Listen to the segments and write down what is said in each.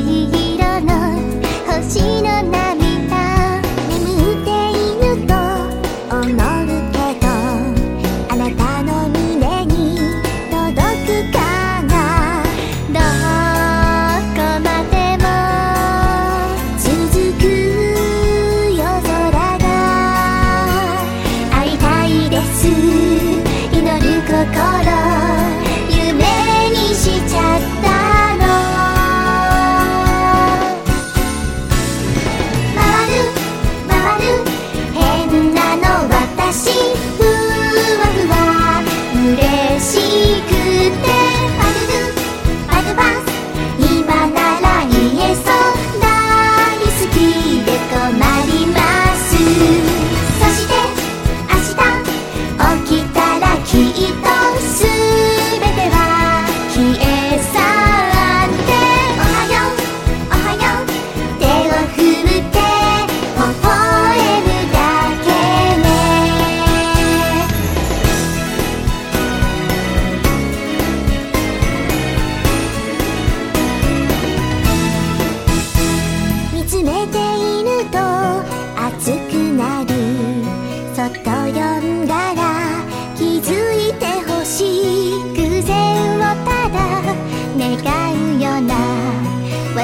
黄色の星の涙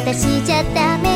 私じゃダメ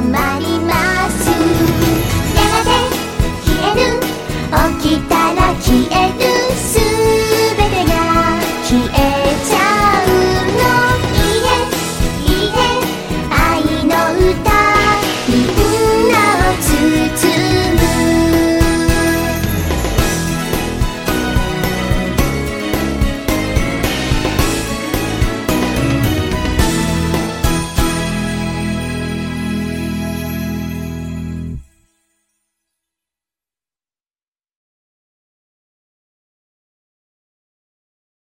somebody